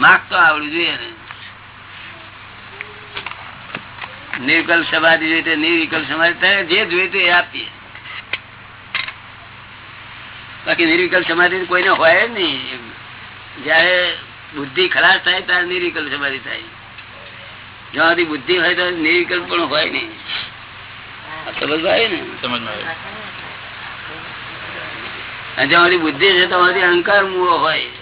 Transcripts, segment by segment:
માગ તો આવડવું જોઈએ ને. નિર્વિકલ્પ સમાધિ જોઈએ તો નિર્વિકલ્પ સમાધિ. થાય જે જોઈએ એ આપીએ. બાકી નિર્વિકલ્પ સમાધિ કોઈને હોય જ નહીં. જયારે બુદ્ધિ ખલાસ થાય ત્યારે નિર્વિકલ્પ સમાધિ થાય. જ્યાં સુધી બુદ્ધિ હોય તો નિર્વિકલ્પ પણ હોય નહીં. સમજ આવે ને? સમજમાં જ્યાં સુધી બુદ્ધિ છે ત્યાં અહંકાર મૂળો હોય.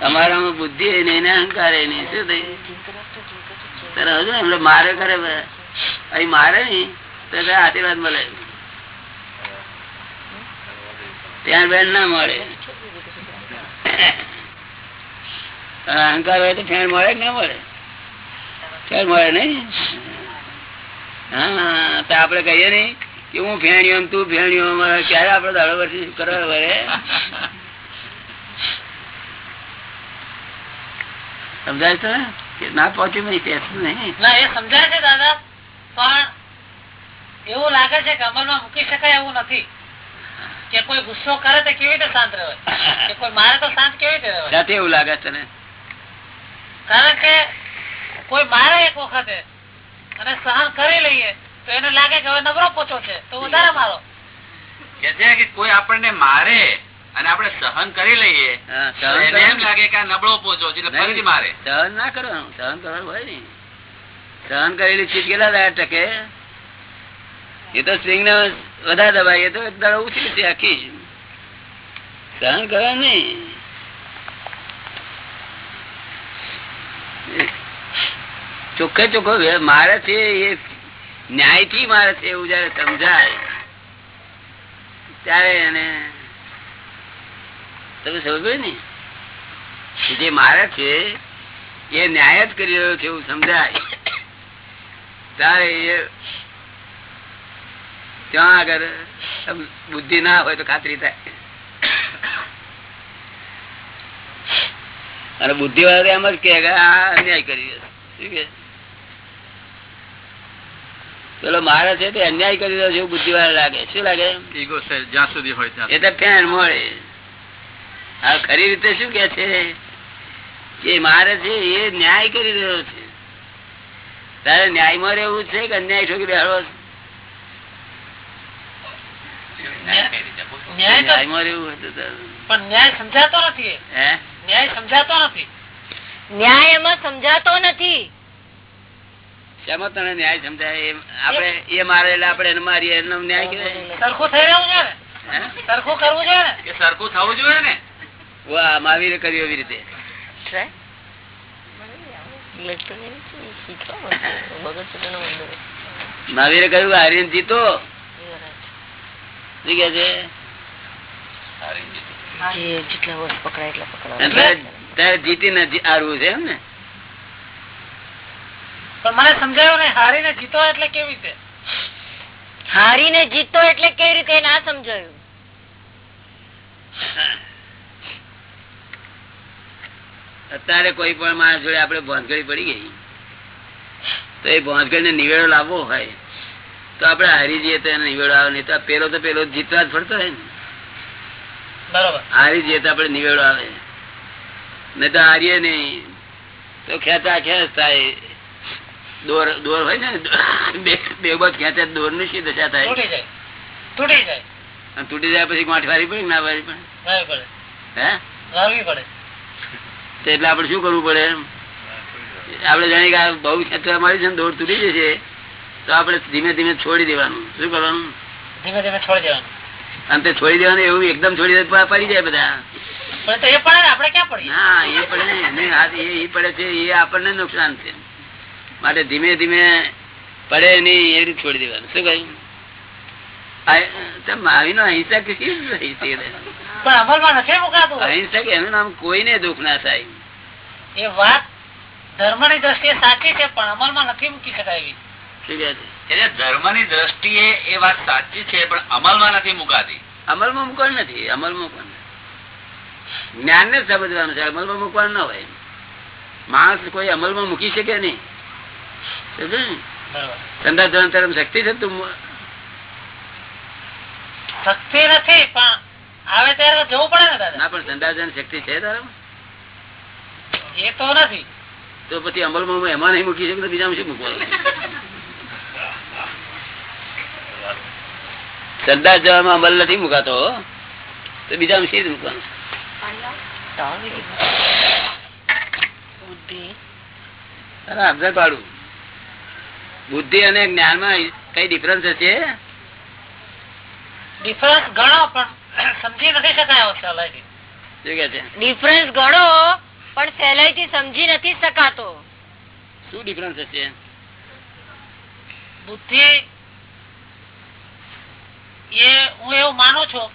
તમારામાં બુદ્ધિ નહીં એને અહંકાર નહીં શું થયું? મારે કરે અહીં મારે નહીં, તો આશીર્વાદ મળે. ત્યાં બેન ના મળે. અહંકાર હોય તો ફેર મળે કે ના મળે? ફેર મળે નઈ હા, તો આપડે કહીએ નઈ કે હું ફેણ્યો તું ફેણ્યો ક્યારે આપડે દાડો વર્ષ કરવા વરે સમજાય છે? કે ના પહોંચ્યું નહીં નહીં. ના એ સમજાય છે દાદા પણ એવું લાગે છે કે અમલમાં મૂકી શકાય એવું નથી. કે કોઈ ગુસ્સો કરે તો કેવી રીતે શાંત રહે? કે કોઈ મારે તો શાંત કેવી રીતે રહે? જાતે એવું લાગે તને કારણ કે કોઈ મારે એક વખતે અને સહન કરી લઈએ તો એને લાગે કે હવે નબળો પોચો છે. તો વધારે મારો. કે છે કે કોઈ આપણને મારે અને આપણે સહન કરી લઈએ એમ લાગે કે નબળો પોચો એટલે મારે. સહન ના કરવાનું સહન કરવાનું હોય ને. સહન કરેલી ચીજ કેટલા દાડા ટકે? એ તો સ્પ્રિંગ ને વધારે દબાઈ એ તો એક દાડો ઉછી છે આખી સહન કરવાનું નહીં. ચોખ્ખે ચોખ્ખો મારે છે એ ન્યાયથી મારે છે એવું જયારે સમજાય ત્યારે એને તમે સમજો ને? જે મારે છે એ ન્યાય જ કરી રહ્યો છે એવું સમજાય. તારે એ ત્યાં આગળ બુદ્ધિ ના હોય તો ખાતરી થાય. અને બુદ્ધિ વાળા એમ જ કે અન્યાય કરી રહ્યો. પેલો મારે છે તે અન્યાય કરી રહ્યો છે બુદ્ધિ વાળા લાગે. શું લાગે? જ્યાં સુધી હોય ત્યાં એ તો ફેન મળે. આ ખરી રીતે શું કે છે? કે મારે છે એ ન્યાય કરી રહ્યો છે. તારે ન્યાયમાં રહેવું છે કે અન્યાય ઠોકી બેહાડવો છે? ન્યાયમાં રહેવું હોય પણ ન્યાય સમજાતો નથી ન્યાય સમજાતો નથી. ન્યાય એમાં સમજાતો નથી. શેમાં તને ન્યાય સમજાય? આપણે એ મારે એટલે આપણે એને મારીએ એનો ન્યાય કહેવાય. સરખું થઈ રહેવું છે હે? સરખું કરવું છે ને? સરખું થવું જોઈએ ને. વાહ મહાવીરે કર્યું એવી રીતે. મહાવીરે કહ્યું હારીને જીતો. શું કે છે? જેટલા વર્ષ પકડાય એટલા પકડાય. અને તારે- તારે જીતીને જી- હારવું છે એમ ને? પણ મને સમજાયો હારીને જીતો એટલે કેવી રીતે? હારીને જીતો એટલે કેવી રીતે? ના સમજાયું. અત્યારે કોઈ પણ માણસ જોડે આપડે ભોંસગડી પડી ગઈ તો એ ભોંસગડી નિવેડો લાવવો હોય તો આપડે હારી જઈએ તો એને નિવેડો આવે નહીં તો પેલો તો પેલો જીતવા જ પડતો હોય ને. બરોબર. હારી જઈએ તો આપડે નિવેડો આવે. નહીં તો હારીએ નહીં. તો ખેંચા ખેંચ થાય. દોર દોર હોય ને બે બસ ખેંચે દોરની શી દશા થાય? તૂટી જાય. તૂટી જાય. તૂટી જાય પછી માઠવારી વારી પડે ના વારી પડે? પડે. હે? વારવી પડે. એટલે આપડે શું કરવું પડે? આપડે જાણીએ કે બહુ ખેંચવા મળી છે દોડ તૂટી જશે તો આપડે ધીમે ધીમે છોડી દેવાનું. શું કરવાનું? ધીમે ધીમે છોડી દેવાનું. અને તે છોડી દેવાનું એવું એકદમ છોડી દે પડી જાય બધા. એ પડે છે એ આપણને નુકસાન છે. માટે ધીમે ધીમે પડે નહીં એ રીતે છોડી દેવાનું. શું કહ્યું? કેવી રીતે અહિંસક? નથી મુકાતું. અહિંસક એનું નામ કોઈને દુઃખ ના થાય. એ વાત ધર્મની દ્રષ્ટિએ સાચી છે પણ અમલમાં નથી મૂકી શકાય એવી. એટલે ધર્મની દ્રષ્ટિએ એ વાત સાચી છે પણ અમલમાં નથી મુકાતી. અમલમાં મૂકવાનું નથી અમલમાં મૂકવાનું જ્ઞાન ને સમજવાનું છે અમલમાં મૂકવાનું ના હોય. માણસ કોઈ અમલમાં મૂકી શકે નહીં. સમજ્યો ને? સંદાસ ધોરણ તરફ શક્તિ છે તું શક્તિ નથી પણ આવે ત્યારે જવું પડે ને દાદા. ના પણ સંદાસ શક્તિ છે તારામાં? એ તો નથી. તો પછી અમલમાં હું એમાં નહીં મૂકી શકું બીજામાં શું મૂકવાનું? શ્રદ્ધા જવામાં અમલ નથી મુકાતો તો બીજામાં શી મૂકવાનું? બુદ્ધિ. અને જ્ઞાન પાડું બુદ્ધિ અને જ્ઞાનમાં કઈ ડિફરન્સ હશે? ડિફરન્સ ગણો પણ સમજી નથી શકાય સહેલાઈથી શું કે છે? ડિફરન્સ ગણો પણ સહેલાઈથી સમજી નથી શકાતો. શું ડિફરન્સ હશે? બુદ્ધિ એ હું એવું માનું છું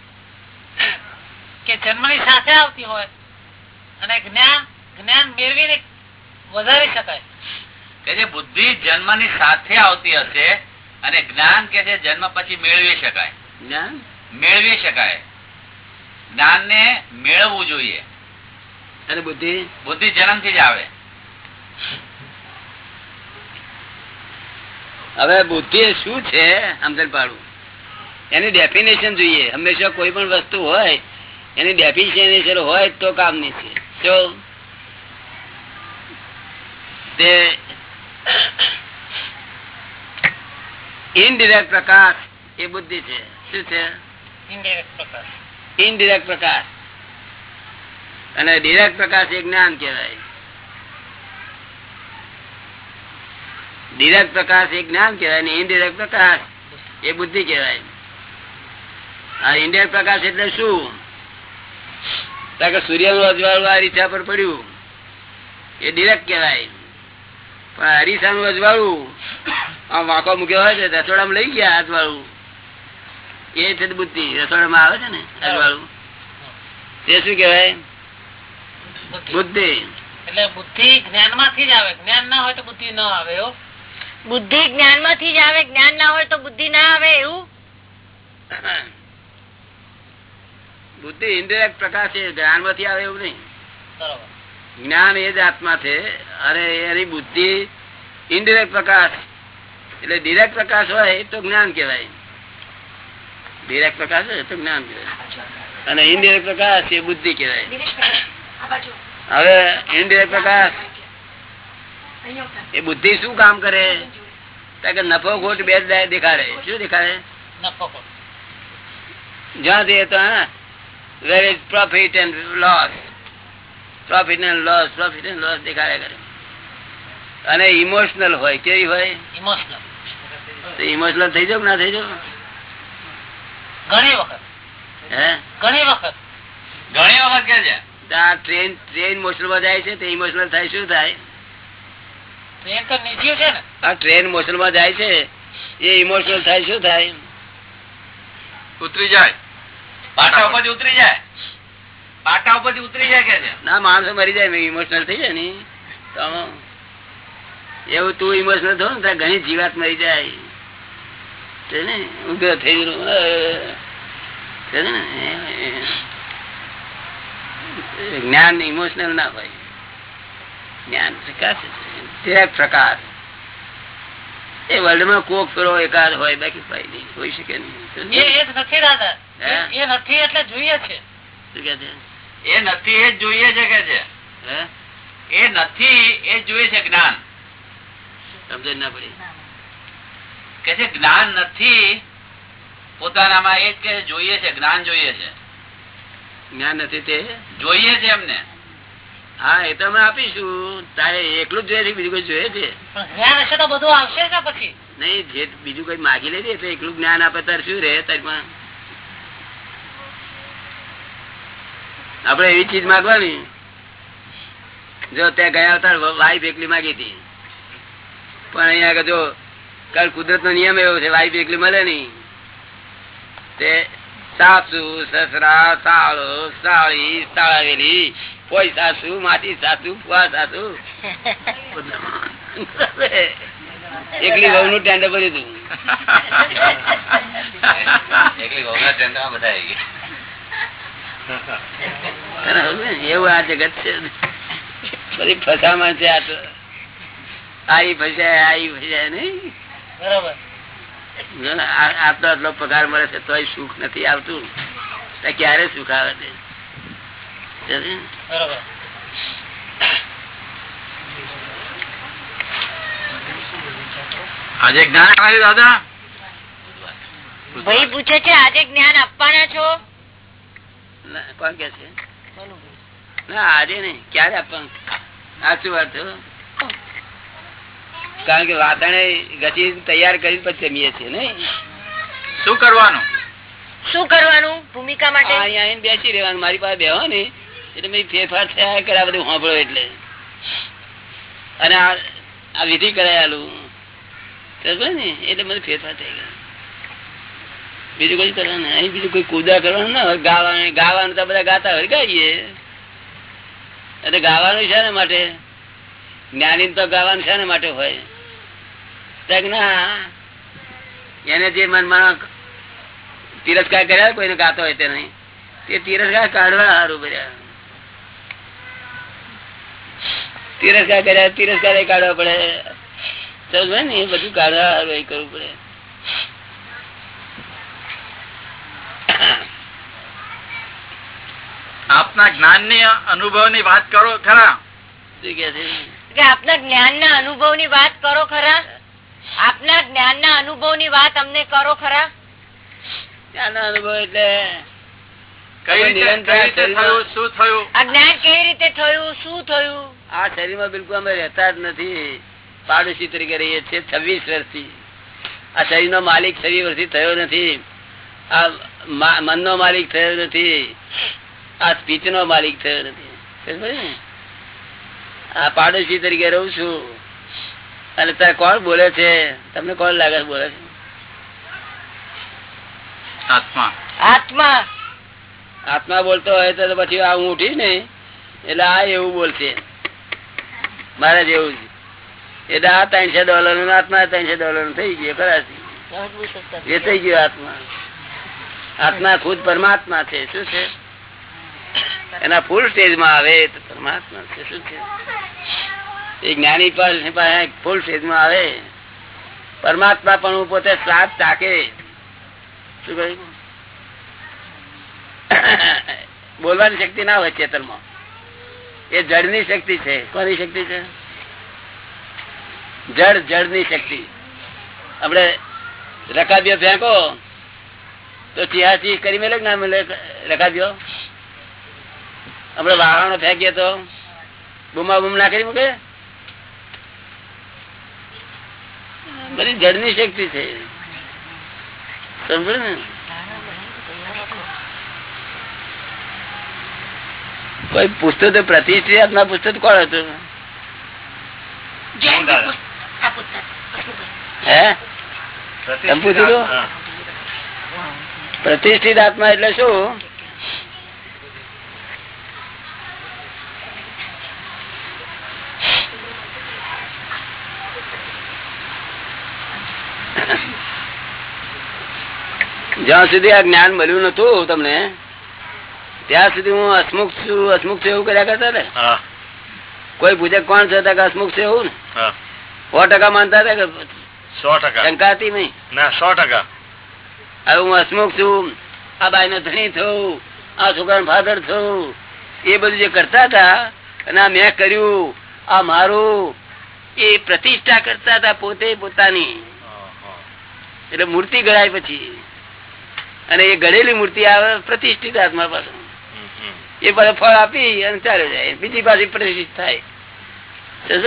કે જન્મની સાથે આવતી હોય અને જ્ઞાન જ્ઞાન મેળવીને વધારી શકાય. કે જે બુદ્ધિ જન્મની સાથે આવતી હશે અને જ્ઞાન કે છે જન્મ પછી મેળવી શકાય. જ્ઞાન? મેળવી શકાય. જ્ઞાન ને મેળવવું જોઈએ. અને બુદ્ધિ? બુદ્ધિ જન્મથી જ આવે. હવે બુદ્ધિ શું છે? સમજણ પાડું. એની ડેફિનેશન જોઈએ. હંમેશા કોઈ પણ વસ્તુ હોય એની ડેફિનેશન હોય તો કામની છે. તે ઇનડિરેક્ટ પ્રકાશ એ બુદ્ધિ છે. શું છે? ઇનડિરેક્ટ પ્રકાશ. અને ડિરેક્ટ પ્રકાશ એ જ્ઞાન કહેવાય. ડિરેક્ટ પ્રકાશ એ જ્ઞાન કહેવાય ને ઇનડિરેક્ટ પ્રકાશ એ બુદ્ધિ કહેવાય. આ ઇનડિરેક્ટ પ્રકાશ એટલે શું? કે સૂર્યનું અજવાળું આ રીચા પર પડ્યું. એ ડિરેક્ટ કહેવાય. પણ હરીસાનું અજવાળું આમ વાંકો મૂક્યો હોય છે રસોડામાં લઈ ગયા અજવાળું. એ છે બુદ્ધિ રસોડામાં આવે છે ને અજવાળું. તે શું કેવાય બુદ્ધિ. એટલે બુદ્ધિ જ્ઞાનમાંથી જ આવે. જ્ઞાન ના હોય તો બુદ્ધિ ન આવે એવું બુદ્ધિ જ્ઞાનમાંથી જ આવે જ્ઞાન ના હોય તો બુદ્ધિ ના આવે એવું? બુદ્ધિ ઇન્ડિરેક્ટ પ્રકાશ છે જ્ઞાનમાંથી આવે એવું નહીં. જ્ઞાન એ જ આત્મા છે. અને એની બુદ્ધિ ઇન્ડિરેક્ટ પ્રકાશ. એટલે ડિરેક્ટ પ્રકાશ હોય તો જ્ઞાન કહેવાય. ડિરેક્ટ પ્રકાશ હોય તો જ્ઞાન કહેવાય અને ઇનડિરેક્ટ પ્રકાશ એ બુદ્ધિ કહેવાય. હવે ઇનડિરેક્ટ પ્રકાશ એ બુદ્ધિ શું કામ કરે? કે નફો ખોટ બે દેખાડે. શું દેખાડે? જ્યાં જઈએ તો where is profit and loss profit and loss profit and loss દેખાડે કરે. અને ઇમોશનલ હોય કેવી હોય? ઇમોશનલ તો ઇમોશનલ થઈ જાવ ના થઈ જાવ? ઘણી વખત. ઘણી વખત. ઘણી વખત કે છે? ટ્રેન ટ્રેન મોશનલમાં જાય છે તે ઇમોશનલ થાય શું થાય? ટ્રેન તો નિર્જીવ છે ને. આ ટ્રેન મોશનલમાં જાય છે એ ઇમોશનલ થાય શું થાય? ઉતરી જાય. પાટા ઉપરથી ઉતરી જાય. પાટા ઉપરથી ઉતરી જાય કે છે? ના માણસો મરી જાય ઇમોશનલ થઈ જાય ને તો એવું તું ઇમોશનલ થયો ને ત્યાં ઘણી જીવાત મરી જાય. છે ને ઉગ્ર થઈ ગયેલું છે ને જ્ઞાન ઇમોશનલ ના હોય. જ્ઞાન પ્રકાશ એ વર્લ્ડમાં કોક કરો એકાદ હોય બાકી ભાઈ નહીં હોય શકે નહીં. એ નથી દાદા. એ- એ નથી એટલે જોઈએ છે. એ નથી એ જ જોઈએ છે કે છે. હે? એ નથી એ જોઈએ છે જ્ઞાન. સમજ ના પડી. કે છે જ્ઞાન નથી પોતાનામાં એ કે જોઈએ છે જ્ઞાન જોઈએ છે. જ્ઞાન નથી તે? જોઈએ છે એમને. હા એ તો અમે આપીશું. તારે એકલું જ જોઈએ છે બીજું કોઈ જોઈએ છે? પણ જ્ઞાન હશે તો બધું આવશે ને પછી. નહીં જે બીજું કઈ માગી લે તો એકલું જ્ઞાન આપે તારે શું રહે? તારીમાં આપડે એવી ચીજ માગવાની. જો ત્યાં ગયા હતા વાઈફ એકલી માગી હતી. પણ અહીંયા જો કાલ કુદરત નો નિયમ એવો છે વાઈફ એકલી મળે નહીં. તે સાસુ સસરા સાળો સાળી સાળાવેલી કોઈ સાસુ માટી સાસુ ફુવા સાસુ. એકલી વહુ નું ટેન્ડર ભર્યું હતું. એકલી બધા? એવું આ જગત છે? બધી ફસામાં છે આ તો. આઈ ફસાય આઈ ફસાય નહીં? બરાબર. આટલો પગાર મળે છે તો સુખ નથી આવતું. ક્યારે સુખ આવે છે? આજે જ્ઞાન આવ્યું દાદા? ભાઈ પૂછે છે આજે જ્ઞાન આપવાના છો? કોણ કે છે? ના આજે નહીં ક્યારે આપવાનું? સાચું વાત કારણ કે વાતણે ગતિ તૈયાર કરી પછી જમીએ છીએ નઈ શું કરવાનું? શું કરવાનું? ભૂમિકા માટે? અહીંયા આવીને બેસી રહેવાનું. મારી પાસે બેહો ને. એટલે મેં ફેરફાર થયા કરે આ બધું સાંભળો એટલે. અને આ આ વિધિ કરાયેલું. ને? એટલે મને ફેરફાર થઈ ગયો. બીજું કઈ કરવાનું નહીં. અહીં બીજું કોઈ કુદા કરવાનું ના હોય. ગાવાનું ગાવાનું તો બધા ગાતા હોય. ગાઈએ. એટલે ગાવાનું છે ને માટે? જ્ઞાની તો ગાવાનું છે ને માટે હોય? એને જે મનમાં તિરસ્કાર કર્યા કોઈને ગાતો હોય તે નહીં. તે તિરસ્કાર કાઢવા સારું કર્યા. તિરસ્કાર કર્યા તિરસ્કાર એ કાઢવા પડે. સમજ ને એ બધું કાઢવા સારું એ કરવું પડે. આપના જ્ઞાનની અનુભવની વાત કરો ખરા. છે? કે આપના જ્ઞાન ના અનુભવની વાત કરો ખરા? આપના જ્ઞાન ના અનુભવની વાત અમને કરો ખરા? જ્ઞાન અનુભવ એટલે કઈ રીતે નિરંતર કઈ રીતે થયું? શું થયું? આ જ્ઞાન કેવી રીતે થયું? શું થયું? આ શરીરમાં બિલકુલ અમે રહેતા જ નથી. પાડોશી તરીકે રહીએ છીએ છવ્વીસ વર્ષથી. આ શરીરનો માલિક છવ્વીસ વર્ષથી થયો નથી. આ મન નો માલિક થયો નથી. આ સ્પીચ નો માલિક થયો નથી. ને? આ પાડોશી તરીકે રહું છું. અને તારે કોણ બોલે છે? તમને કોણ લાગે બોલે છે? આત્મા. આત્મા? આત્મા બોલતો હોય તો પછી આ હું ઉઠી ને? એટલે આ એવું બોલશે. મારે જેવું છે. એટલે આ ત્રણસો ડોલરનું આત્મા ત્રણસો ડોલરનું થઈ ગયું ખરાશી એ થઈ ગયો આત્મા. આત્મા ખુદ પરમાત્મા છે શું છે? એના ફૂલ સ્ટેજમાં આવે તો પરમાત્મા છે શું છે? એ જ્ઞાની પાસે ફૂલ સ્ટેજમાં આવે. પરમાત્મા પણ હું પોતે સ્વાદ તાકે શું કહ્યું? બોલવાની શક્તિ ના હોય ચેતનમાં એ જળની શક્તિ છે. કોની શક્તિ છે? જળ જળની શક્તિ. આપડે રકાબીઓ ફેંકો તો ચિયાચી કરી મેલે ના મેલે રકાબીઓ? આપડે વાહનો ફેંકીએ તો બુમા બુમ ના કરી મૂકે? બધી જળની શક્તિ છે. સમજ ને? કોઈ પુસ્તક તો પ્રતિષ્ઠિત ના પુસ્તક કોણ હતું? હે? તમે હતું? પ્રતિષ્ઠિત આત્મા એટલે શું? જ્યાં સુધી આ જ્ઞાન મળ્યું નતું તમને ત્યાં સુધી હું હસમુખ છું હસમુખ છું એવું કર્યા કરતા ને કોઈ પૂછે કોણ છે હસમુખ છે એવું ને? સો ટકા માનતા હતા કે સો ટકા. શંકા હતી નહીં? ના સો ટકા. હવે હું હસમુખ છું આ બાઈ નો ધણી થયું આ છોકરા ફાધર થયું એ બધું જે કરતા હતા અને આ મેં કર્યું આ મારું એ પ્રતિષ્ઠા કરતા હતા પોતે પોતાની. એટલે મૂર્તિ ગળાય પછી. અને એ ગળેલી મૂર્તિ આવે, પ્રતિષ્ઠિત આત્મા પાસે. એ બધા ફળ આપી અને ચાલે જાય. બીજી પાછી પ્રતિષ્ઠિત થાય.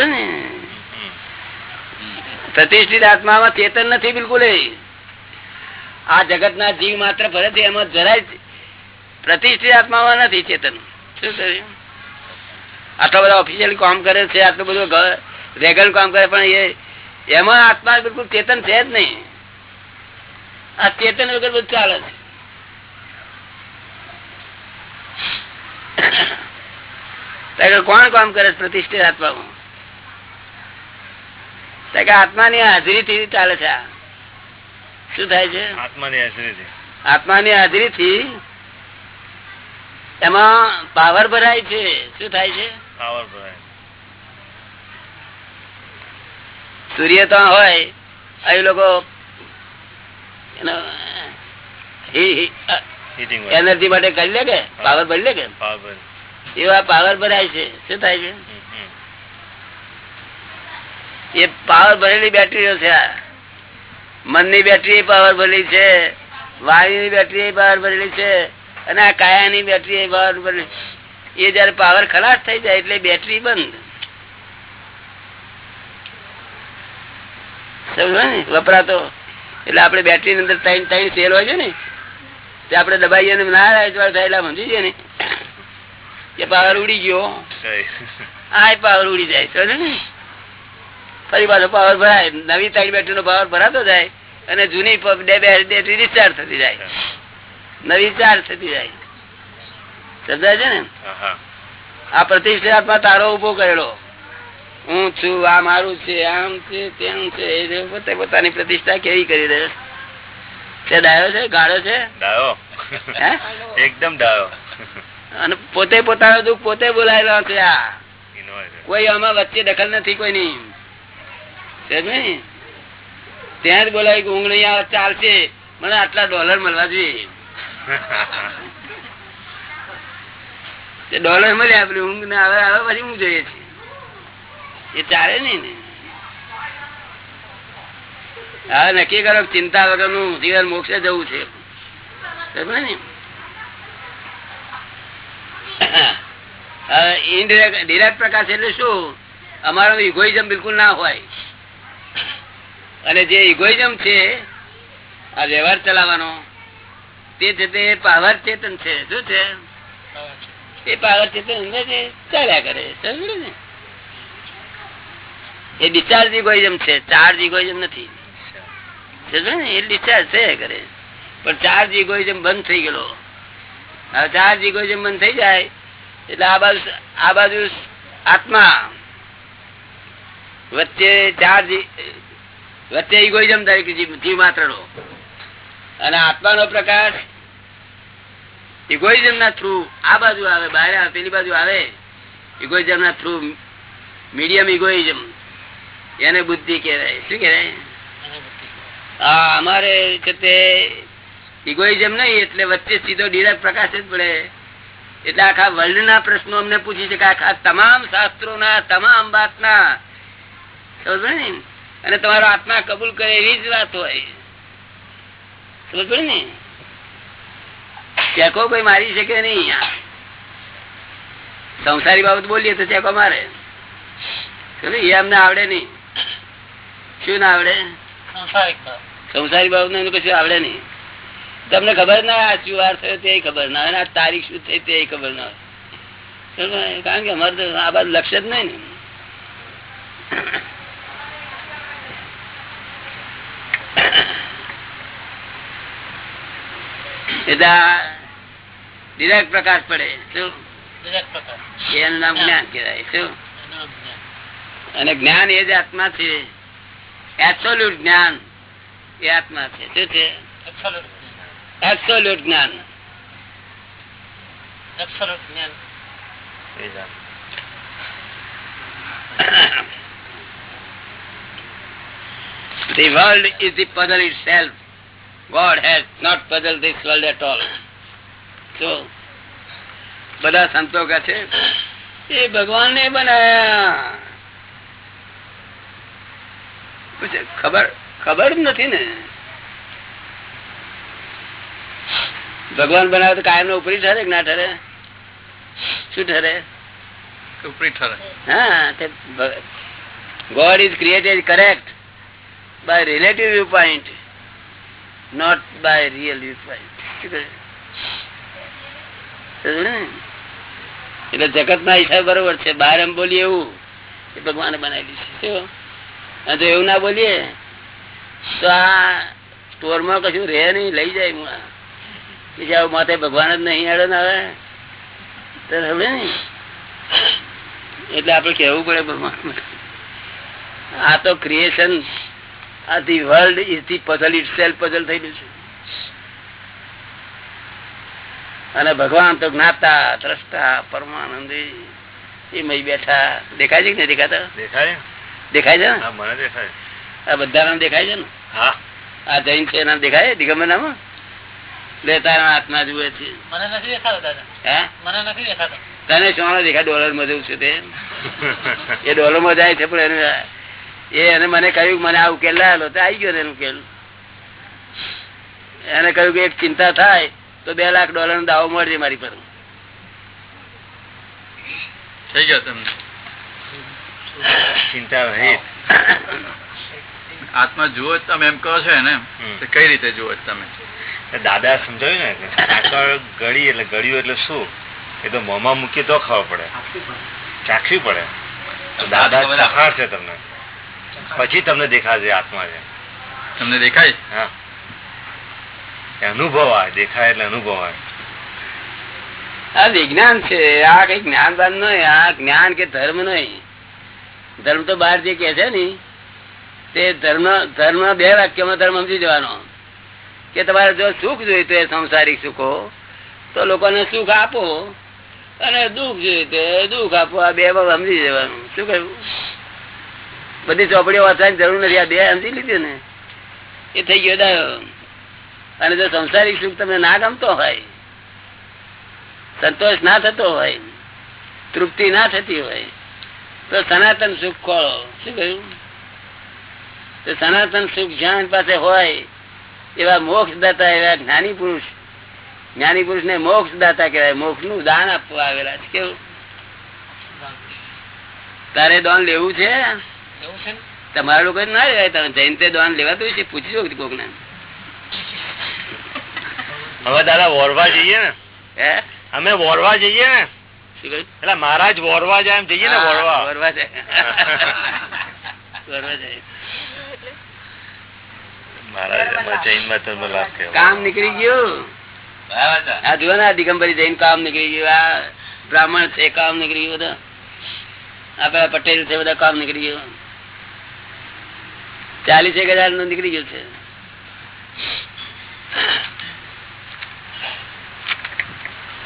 ને. પ્રતિષ્ઠિત આત્મામાં ચેતન નથી બિલકુલ. આ જગત ના જીવ માત્ર ભરે છે એમાં જરાય પ્રતિષ્ઠિત આત્મામાં નથી ચેતન. આટલા બધા ઓફિસિયલ કામ કરે છે, આટલું બધું રેગલ કામ કરે, પણ એ એમાં આત્મા બિલકુલ ચેતન છે જ નહીં. આ ચેતન વગર બધું ચાલે છે. કોણ કામ કરે પ્રતિષ્ઠિત આત્મામાં? આત્માની હાજરી થી ચાલે છે શું થાય છે? આત્માની હાજરીથી આત્માની હાજરી થી એમાં પાવર ભરાય છે. શું થાય છે? પાવર ભરાય. સૂર્ય તો હોય અહીં લોકો એનર્જી માટે કરી લે કે? પાવર ભરી લે કે? એવા પાવર ભરાય છે. શું થાય છે. એ પાવર ભરેલી બેટરીઓ છે આ. મનની બેટરી પાવર ભરેલી છે. વાયુની બેટરી પાવર ભરેલી છે. અને આ કાયાની બેટરી પાવર ભરેલી એ જયારે પાવર ખલાસ થઈ જાય એટલે બેટરી બંધ. વપરાતો. એટલે આપડે બેટરી ની અંદર ત્રણ ત્રણ સેલ હોય છે ને તે આપડે દબાઈએ ના થાય થયેલા સમજી જાય ને? કે પાવર ઉડી ગયો. આ પાવર ઉડી જાય સમજે ને? ફરી પાછો પાવર ભરાય. નવી ત્રણ બેટરી નો પાવર ભરાતો જાય અને જૂની બે બેટરી ડિસ્ચાર્જ થતી જાય. નવી ચાર્જ થતી જાય. સમજાય છે ને? આ પ્રતિષ્ઠાત્મા તારો ઊભો કરેલો. હું છું આ મારું છે આમ છે તેમ છે એ પોતે પોતાની પ્રતિષ્ઠા કેવી કરી રહ્યો તે ડાયો છે? ગાળો છે? ડાયો. એકદમ ડાયો. અને પોતે પોતાનો દુઃખ પોતે બોલાયેલો છે આ. કોઈ આમાં વચ્ચે દખલ નથી કોઈની. સમજ્યો ત્યાં જ બોલાય કે ઊંઘ નહીં આવે ચાલશે. મને આટલા ડોલર મળવા જોઈએ. તે ડોલર મળ્યા આપડે ઊંઘ ના આવે આવે પછી હું જોઈએ છે. એ ચાલે નઈ ને. હા નક્કી કરો ચિંતા વગરનું જીવન મોક્ષે જવું છે. સમજ્યો ડિરેક્ટ પ્રકાશ એટલે શું? અમારો ઇગોઇઝમ બિલકુલ ના હોય. અને જે ઇગોઇઝમ છે આ વ્યવહાર ચલાવવાનો તે છે તે પાવર ચેતન છે. શું છે? એ પાવર ચેતન ચાલ્યા કરે. સમજ્યું ને? એ ડિસ્ચાર્જ ઇગોઇઝમ છે ચાર્જ ઇગોઇઝમ નથી. એ ડિસ્ચાર્જ છે કરે પણ ચાર્જ ઇગોઇઝમ બંધ થઈ ગયેલો. હવે ચાર્જ ઇગોઇઝમ બંધ થઈ જાય, એટલે આ બાજુ આ બાજુ આત્મા વચ્ચે ચાર્જ વચ્ચે ઇગોઇઝમ તરીકે જીવ માત્ર નો અને આત્માનો પ્રકાશ ઇગોઇઝમ ના થ્રુ આ બાજુ આવે, બહાર પેલી બાજુ આવે ઇગોઇઝમ ના થ્રુ મીડિયમ ઇગોઇઝમ એને બુદ્ધિ કહેવાય. શું કહેવાય? હા અમારે છે તે ઇગોઇઝમ નહીં એટલે વચ્ચે સીધો ડિરેક્ટ પ્રકાશ જ પડે. એટલે આખા વર્લ્ડ ના પ્રશ્નો અમને પૂછી છે કે આખા તમામ શાસ્ત્રો ના તમામ વાત ના સમજ ને? અને તમારો આત્મા કબૂલ કરે એવી જ વાત હોય. સમજ પડે ને? ચેકો કોઈ મારી શકે નહીં. સંસારી બાબત બોલીએ તો ચેકો મારે. એ અમને આવડે નહીં. શું ના આવડે. સંસારી બાબતનું કશું આવડે નહીં. તમને ખબર ના આ શું વાર થયો તે ખબર ના આ તારીખ શું થઈ તે ખબર ના? કારણ કે અમારે તો આ બાજુ લક્ષ્ય જ નહીં ને. ડિરેક્ટ પ્રકાશ પડે. શું? એનું નામ જ્ઞાન કહેવાય. શું. અને જ્ઞાન એ જ આત્મા છે. એબ્સોલ્યુટ જ્ઞાન એ આત્મા છે શું છે Absolute જ્ઞાન. એબ્સોલ્યુટ જ્ઞાન The world is the puzzle itself. God has not puzzled this world at all. So, બધા સંતો કહે છે એ ભગવાન ને બનાયા ખબર ખબર નથી ને. ભગવાન બનાવે તો કાયમ નો ઉપરી ઠરે કે ના ઠરે? શું ઠરે? ઉપરી ઠરે. હા તે God is created correct by relative viewpoint, not by real viewpoint. શું કહે? સમજ્યું ને? એટલે જગત ના હિસાબ બરોબર છે. બહાર એમ બોલીએ એવું એ ભગવાને બનાવેલી છે. જો એવું ના બોલીએ. તો આ સ્ટોરમાં કશું રહે નહીં, લઈ જાય. બીજા માથે ભગવાન જ નહીં હેડે ને હવે. ને એટલે આપડે કેવું પડે ભગવાન આ તો ક્રિએશન આ the world is the puzzle itself puzzle થઈ ગયું છે. અને ભગવાન તો જ્ઞાતા, દ્રષ્ટા, પરમાનંદી એ મય બેઠા. દેખાય છે કે નહીં દેખાતા? દેખાય. દેખાય છે ને? મને દેખાય. આ બધા નામ દેખાય છે ને? હા. આ જૈન છે એના દેખાય? દિગંબર નામ તારા આત્મા જુએ છે. મને નથી દેખાતો દાદા. મને નથી દેખાતો. તને સોનો દેખાય? ડોલરમાં જવું છું તે. એ ડોલરમાં જાય છે પણ એને એ એને મને કહ્યું મને આ ઉકેલ લાયેલો તો આવી ગયો ને એનો ઉકેલ એને કહ્યું કે એક ચિંતા થાય તો બે લાખ ડોલર નો દાવો મળશે મારી પર થઈ ગયો તમને. ચિંતા રહી આત્મા જુઓ તમે એમ કહો છો ને કઈ રીતે જુઓ તમે? દાદા સમજાવ્યું ને સાકર ગળી એટલે ગળ્યું એટલે શું? એ તો મોમાં મૂકી તો ખબર પડે. ચાખવી પડે. દાદા ચખાડશે તમને. પછી તમને દેખાશે આત્મા છે. તમને દેખાય? હા. અનુભવ આવે દેખાય એટલે અનુભવ આવે. આ વિજ્ઞાન છે આ કઈ જ્ઞાનદાન નહીં આ જ્ઞાન કે ધર્મ નહીં ધર્મ તો બહાર જે કે છે ને, તે ધર્મ ધર્મ બે વાક્યમાં ધર્મ સમજી જવાનો. કે તમારે જો સુખ જોઈતું એ સંસારિક સુખો, તો લોકોને સુખ આપો. અને દુઃખ જોઈતું હોય દુઃખ આપો. આ બે માં સમજી જવાનું. શું કહ્યું? બધી ચોપડીઓ વાંચવાની જરૂર નથી. આ બે સમજી લીધું ને? એ થઈ ગયો દાયો અને જો સંસારિક સુખ તમને ના ગમતો હોય, સંતોષ ના થતો હોય, તૃપ્તિ ના થતી હોય તો સનાતન સુખ ખોળો. શું કહ્યું? તો સનાતન સુખ જ્યાં પાસે હોય એવા મોક્ષ દાતા એવા જ્ઞાની પુરુષ. જ્ઞાની પુરુષ ને મોક્ષ દાતા કહેવાય. મોક્ષનું દાન આપવા આવેલા છે. કેવું? તારે દોન લેવું છે? તમારું છે તમારા લોકો ના લેવાય. તમે જૈન તે દાન લેવાતું છે. પૂછજો કોક ને હવે દાદા વોરવા જઈએ ને? હે? અમે વોરવા જઈએ ને? એટલે મહારાજ વોરવા જાય એમ જઈએ ને વોરવા. વોરવા જાય. વોરવા જાય. કામ નીકળી ગયું. આ જુઓ ને આ દિગંબરી કામ નીકળી ગયું. આ બ્રાહ્મણ છે કામ નીકળી ગયું બધા. આ પેલા પટેલ છે બધા કામ નીકળી ગયું. ચાલીસ એક હજારનું નીકળી ગયું છે.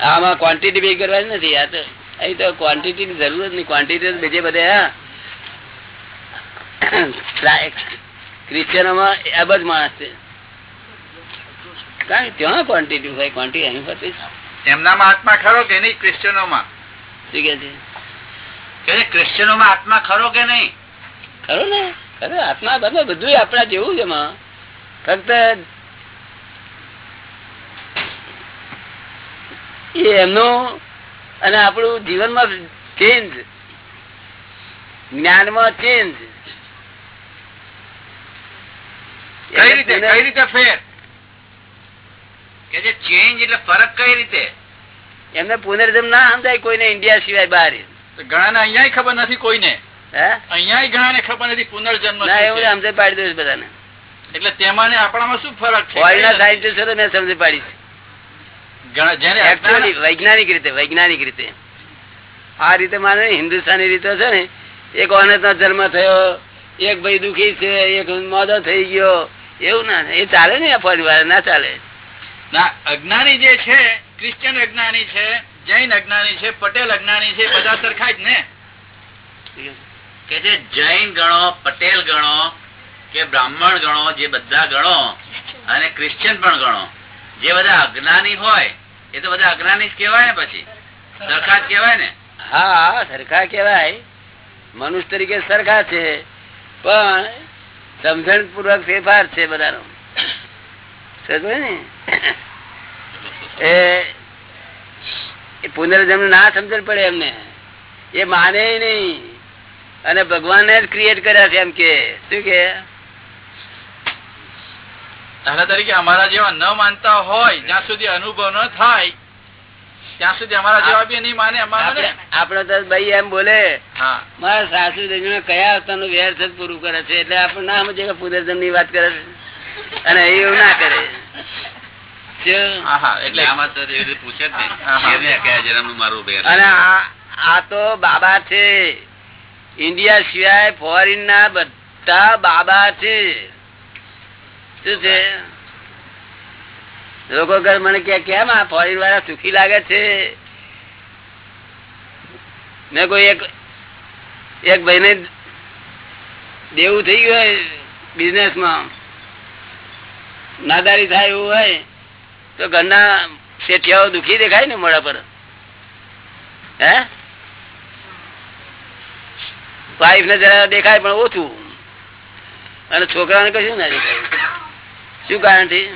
આમાં ક્વોન્ટિટી બે કરવાની નથી આ તો અહીં તો ક્વોન્ટિટી જરૂર જ નહીં. ક્વોન્ટિટી બીજે બધે હા. ક્રિશ્ચિયનોમાં જ માણસ છે. કારણ કે ત્યાં ક્વોન્ટિટી હોય ક્વોન્ટિટી અહીં ફરતી એમનામાં આત્મા ખરો કે નહીં ક્રિશ્ચિયનોમાં શું કે છે ક્રિશ્ચિયનોમાં આત્મા ખરો કે નહીં? ખરો ને? ખરો આત્મા બધું બધું આપણા જેવું છે એમાં. ફક્ત એમનું અને આપણું જીવનમાં ચેન્જ જ્ઞાનમાં ચેન્જ કઈ રીતે? કઈ રીતે ફેર? કે જે ચેન્જ એટલે ફરક કઈ રીતે? એમને પુનર્જન્મ ના સમજાય કોઈને ઇન્ડિયા સિવાય બહાર. ઘણા ને અહિયાં ખબર નથી કોઈને. હે? અહીંયા ઘણા ને ખબર નથી પુનર્જન્મ. સમજ પાડી દઉં બધાને. એટલે તેમાં આપણામાં શું ફરક છે? સાયન્ટિસ્ટો મેં સમજ પાડીશ ઘણા- જેને Actually, અજ્ઞાન- વૈજ્ઞાનિક રીતે વૈજ્ઞાનિક રીતે. આ રીતે માને હિન્દુસ્તાની રીતે છે ને એક ઓનત જન્મ થયો એક ભાઈ દુખી છે એક મોદો થઈ ગયો એવું ના એ ચાલે ને પરિવાર ના ચાલે? ના અજ્ઞાની જે છે ક્રિશ્ચિયન અજ્ઞાની છે જૈન અજ્ઞાની છે પટેલ અજ્ઞાની છે બધા સરખા જ ને. કે જે જૈન ગણો પટેલ ગણો કે બ્રાહ્મણ ગણો જે બધા ગણો અને ક્રિશ્ચિયન પણ ગણો જે બધા અજ્ઞાની હોય એ તો બધા અજ્ઞાની જ કેવાય ને પછી. સરખા જ કેવાય ને? હા, સરખા કેવાય મનુષ્ય તરીકે સરખા છે. પણ સમજણ પૂર્વક ફેરફાર છે બધાનો. પુનર્જન્મ ના સમજણ પડે એમને. એ માને નહીં. અને ભગવાને જ ક્રિએટ કર્યા છે એમ કે. શું કે? દાખલા તરીકે અમારા જેવા ન માનતા હોય જ્યાં સુધી અનુભવ ન થાય ત્યાં સુધી અમારા જેવા બી નહીં માને આપડે તો ભાઈ એમ બોલે મારા સાસુ કયા અવતારનું નું છે પૂરું કરે છે? એટલે આપણે ના સમજે પુનર્જનની વાત કરે છે. અને એવું ના કરે. આ તો બાબા છે. ઇન્ડિયા સિવાય ફોરેન ના બધા બાબા છે. શું છે? લોકો ઘર મને કે કેમ આ ફોરેન વાળા સુખી લાગે છે? મેં કોઈ એક એક ભાઈને દેવું થઈ ગયું હોય બિઝનેસમાં નાદારી થાય એવું હોય, તો ઘરના શેઠિયાઓ દુખી દેખાય ને મોડા પર. હે? વાઈફ ને જરા દેખાય પણ ઓછું. અને છોકરાને કશું ના દેખાય. શું કારણથી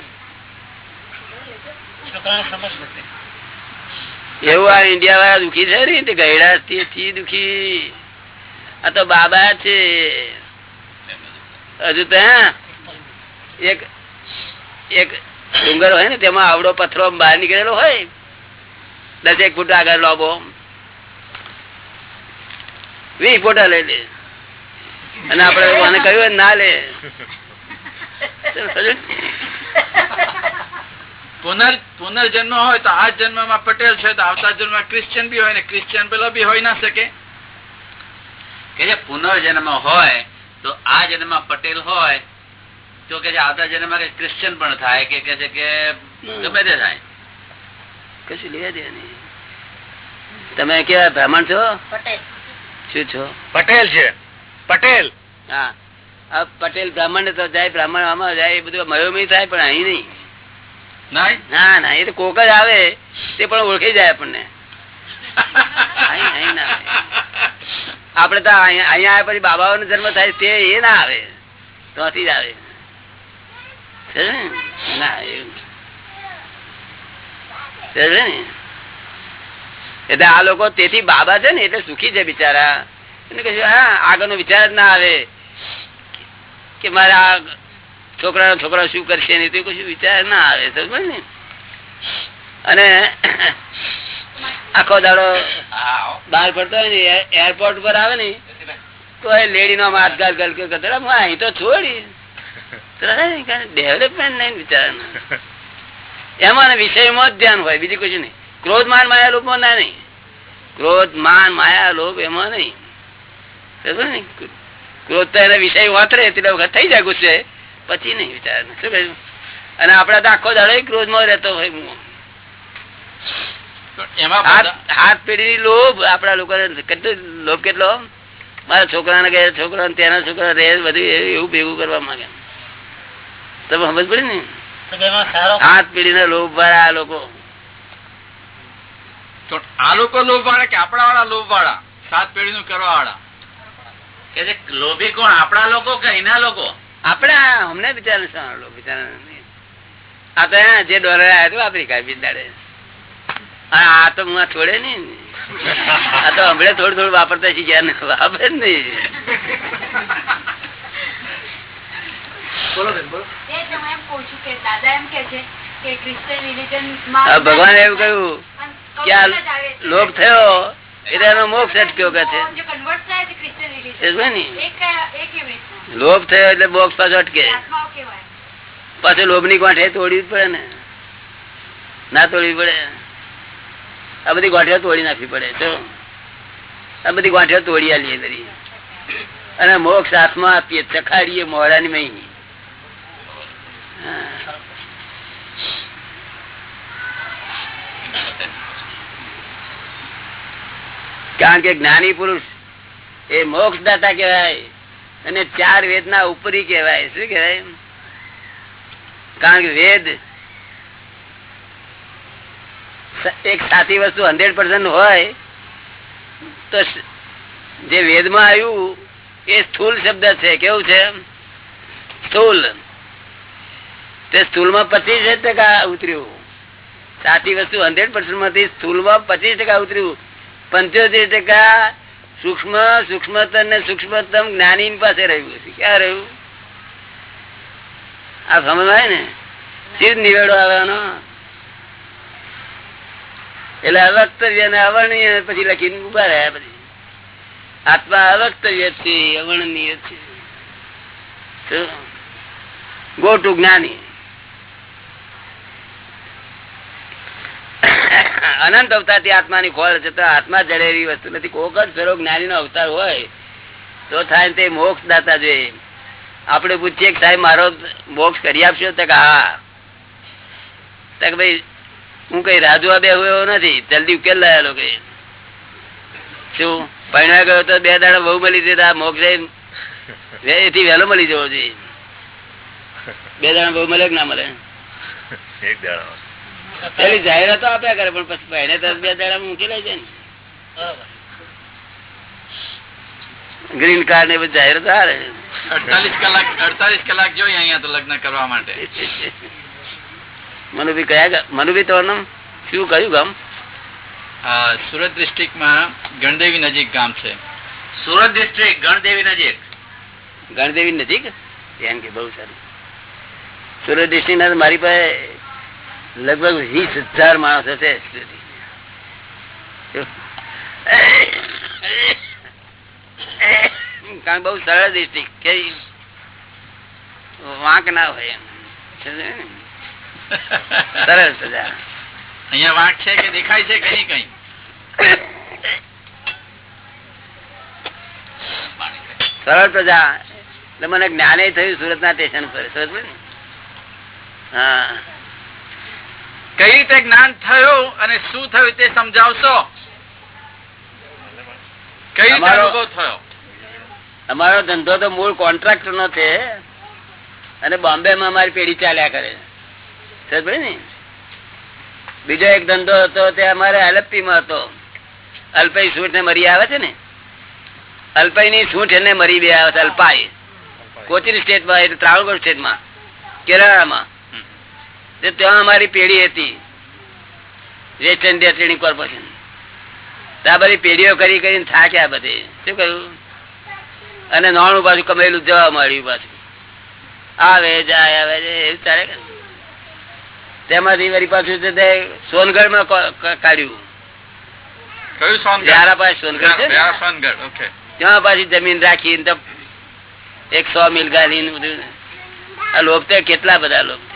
એવું આ ઇન્ડિયા વાળા દુખી છે ને ગયડા થી દુખી. આ તો બાબા છે. હજુ તો એક એક ડુંગર હોય ને તેમાં આવડો પથરો બહાર નીકળેલો હોય. દસેક ફૂટ આગળ લોબો. વીસ ફોટા લે. અને આપડે કહ્યું ના લે. પુનર્જન્મ હોય તો આ જન્મમાં પટેલ છે તો આવતા જન્મ ક્રિશ્ચિયન બી હોય ને ક્રિશ્ચિયન પેલો બી હોય ના શકે. કે જે પુનર્જન્મ હોય તો આ જન્મ પટેલ હોય તો કે આવતા જન્મ કે ક્રિશ્ચિયન પણ થાય કે કે છે કે ગમે તે થાય. કશું લેવા દે નહીં. તમે કેવા બ્રાહ્મણ છો? પટેલ. શું છો? પટેલ છે. પટેલ. હા. આ પટેલ બ્રાહ્મણ તો જાય બ્રાહ્મણ આમાં જાય એ બધું મયોમય થાય પણ અહીં નહીં. ના ના એ તો કોક જ આવે તે પણ ઓળખી જાય આપણને. આપડે તો અહીંયા અહીંયા આવ્યા પછી બાબાઓનો જન્મ થાય તે એ ના આવે. ત્યાંથી જ આવે. ના? એવું એટલે આ લોકો તેથી બાબા છે ને એટલે સુખી છે બિચારા. એને કહ્યું હા આગળનો વિચાર જ ના આવે. કે મારા છોકરા છોકરા શું કરશે ને તે કશું વિચાર ના આવે સમજ ને? અને આખો દાડો બહાર ફરતો હોય ને એરપોર્ટ પર આવે ને, તો એ લેડી નો હાથ ગાલ ગાલ અહીં તો છોડી ડેવલપમેન્ટ નહીં બિચારા એમાં વિષયમાં જ ધ્યાન હોય, બીજું કશું નહીં. ક્રોધ, માન, માયા લોભમાં ના નહીં. ક્રોધ, માન, માયા, લોભ એમાં નહીં? ક્રોધ તો એને વિષય વાતરે એટલે વખત થઈ જાય ગુસ્સે. પછી નહીં વિચાર. શું કહ્યું? અને આપડે તો આખો દાડો ક્રોધમાં રહેતો હોય હાથ પેઢી લોભ આપડા લોકો કેટલો લોભ કેટલો? મારા છોકરાને કહે છોકરા તેના છોકરા રહે બધું એવું ભેગું કરવા માંગે. તમે સમજ પડી ને? હાથ પેઢી ના લોભ વાળા આ લોકો. આ લોકો લોભ વાળા કે આપણા વાળા લોભ વાળા સાત પેઢી નું કરવા વાળા કે જે લોભી કોણ? આપણા લોકો કે એના લોકો? આપડે અમને બિચારા શું બિચારા આ તો જે ડોલર આવ્યા તો વાપરી કાઢી બિંદાડે આ તો હું છોડે નઈ આ તો હમણે થોડું થોડું વાપરતા શીખ્યા ને. વાપરે જ નહીં. ભગવાન એવું કહ્યું કે આ લોભ થયો. એનો મોક્ષ અટક્યો કે છે? ને? લોભ થયો એટલે મોક્ષ પાછો અટકે. પાછું લોભની ગાંઠે તોડવી પડે ને. ના તોડવી પડે. આ બધી ગાંઠીઓ તોડી નાખવી પડે તો આ બધી ગાંઠીઓ તોડી આલીએ બધી અને મોક્ષ હાથમાં આપીએ ચખાડીએ મોડાની મહી કારણ કે જ્ઞાની પુરુષ એ મોક્ષ દાતા કહેવાય અને ચાર વેદ ના ઉપરી કહેવાય. શું કહેવાય? કારણ કે વેદ એક સાચી વસ્તુ હંડ્રેડ પર્સન્ટ હોય તો જે વેદમાં આવ્યું એ સ્થૂલ શબ્દ છે. કેવું છે? સ્થૂલ. તે સ્થૂલમાં પચીસ ટકા ઉતર્યું. સાચી વસ્તુ હંડ્રેડ પર્સન્ટમાંથી સ્થૂલમાં પચીસ ટકા ઉતર્યું. પંચોતેર ટકા સૂક્ષ્મ સૂક્ષ્મતમ ને સૂક્ષ્મતમ જ્ઞાની પાસે રહ્યું છે ક્યાં રહ્યું? આ સમજાય ને? સીધ નિવેડો આવવાનો એટલે અવક્તવ્ય ને અવર્ણીય પછી લખીને ઊભા રહ્યા પછી. આત્મા અવક્તવ્ય છે અવર્ણનીય છે? ગો ટુ જ્ઞાની. અનંત અવતારથી આત્માની ખોળ છે તો આત્મા જડે એવી વસ્તુ નથી. કોક જ ફેરો જ્ઞાની નો અવતાર હોય, તો થાય તે મોક્ષ દાતા જોઈએ આપડે પૂછીએ સાહેબ, મારો મોક્ષ કરી આપશો? તો કે હા. કે ભાઈ, હું કઈ રાજુઆ બે એવો નથી. જલ્દી ઉકેલ લાયેલો કે શું? પરણ્યા ગયો તો બે દાડા બહુ મળી દીધા મોક્ષ એથી વહેલો મળી જવો જોઈએ બે દાડા બહુ મળે કે ના મળે? એક દાડો પેલી જાહેરાતો આપ્યા કરે પણ પછી પહેણે દસ બે દાડા મૂકી લે છે ને. ગ્રીન કાર્ડ ને બધી જાહેરાત આવે અડતાલીસ કલાક અડતાલીસ કલાક જોઈએ અહીંયા તો લગ્ન કરવા માટે. મનુભી કયા મનુભી તમારું નામ? શું કયું ગામ? આ સુરત ડિસ્ટ્રિક્ટમાં ગણદેવી નજીક ગામ છે. સુરત ડિસ્ટ્રિક્ટ ગણદેવી નજીક? ગણદેવી નજીક? એમ કે બહુ સારું. સુરત ડિસ્ટ્રિક્ટ ના મારી પાસે લગભગ વીસ હજાર માણસો છે કારણ બહુ સરળ ડિસ્ટ્રિક્ટ કે વાંક ના હોય. સરળ સજા અહિયાં વાંક છે કે દેખાય છે કઈ કઈ? સરળ પ્રજા એટલે મને જ્ઞાને થયું સુરત ના સ્ટેશન પર સુરત હા. કઈ રીતે જ્ઞાન થયું અને શું થયું તે સમજાવશો? કઈ રીતે અનુભવ થયો? અમારો ધંધો તો મૂળ કોન્ટ્રાક્ટર નો છે. અને બોમ્બે માં અમારી પેઢી ચાલ્યા કરે સમજ ને? બીજો એક ધંધો હતો તે અમારે અલપ્પી માં હતો. અલ્પાઈ સૂટ ને મરી આવે છે ને? અલ્પાઈ ની સૂટ એને મરી બે આવે છે અલ્પાઈ. કોચિન સ્ટેટમાં એટલે ત્રાવણકોર સ્ટેટમાં કેરાળામાં. ત્યાં અમારી પેઢી હતી. વેસ્ટ ઇન્ડિયા ટ્રેડિંગ કોર્પોરેશન ત્યાં બધી પેઢીઓ કરી કરીને થાક્યા બધે. શું કહ્યું અને નાણું પાછું કમાયેલું જવા મળ્યું પાછું. આવે જાય આવે જાય એવું ચાલે તેમાંથી વરી પાછું સોનગઢ ક- કાઢ્યું. કયું સોનગઢ? સોનગઢ છે સોનગઢ ઓકે. ત્યાં પાછી જમીન રાખી તો એક સો મિલ ગાલી આ લોભ તો કેટલા બધા તે